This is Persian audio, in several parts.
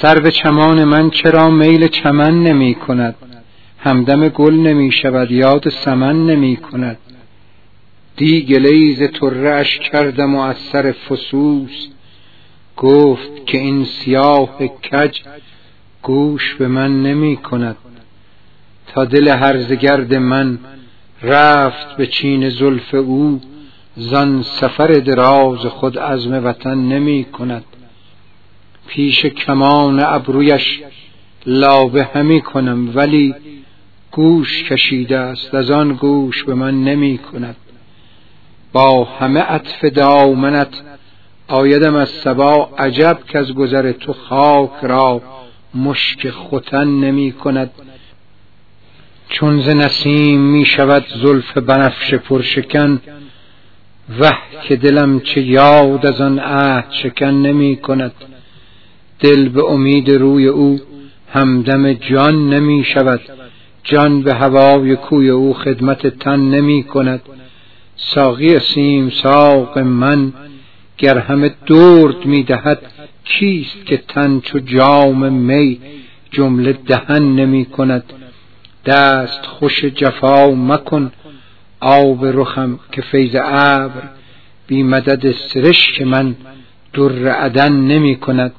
سر چمان من چرا میل چمن نمی کند؟ همدم گل نمی شود یاد سمن نمی کند. دی گلیز ترش کردم و از سر فسوس. گفت که این سیاه کج گوش به من نمی کند. تا دل هرزگرد من رفت به چین زلف او زن سفر دراز خود عزم وطن نمی کند. پیش کمان ابرویش لابه همی کنم ولی گوش کشیده است از آن گوش به من نمی کند. با همه عطف دامنت آیدم از سبا عجب که از گذر تو خاک را مشک ختن نمی کند. چون ز نسیم می شود زلف بنفش پرشکن وه که دلم چه یاد از آن عهد شکن نمی کند. دل به امید روی او همدم جان نمی شود. جان به هوای کوی او خدمت تن نمی کند. ساقی سیم ساق من گر همه درد می دهد کیست که تن چو جام می جمله دهن نمی کند؟ دست خوش جفا مکن آب رخم که فیض ابر بی مدد سرشک من در عدن نمی کند.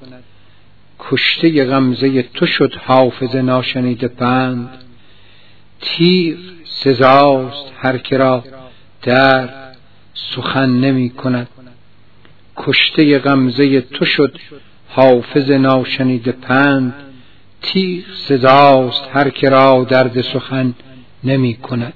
کشته غمزه تو شد حافظ ناشنیده پند. تیر سزاست هر کرا در سخن نمی کند. کشته غمزه تو شد حافظ ناشنیده پند. تیر سزاست هر کرا درد سخن نمی کند.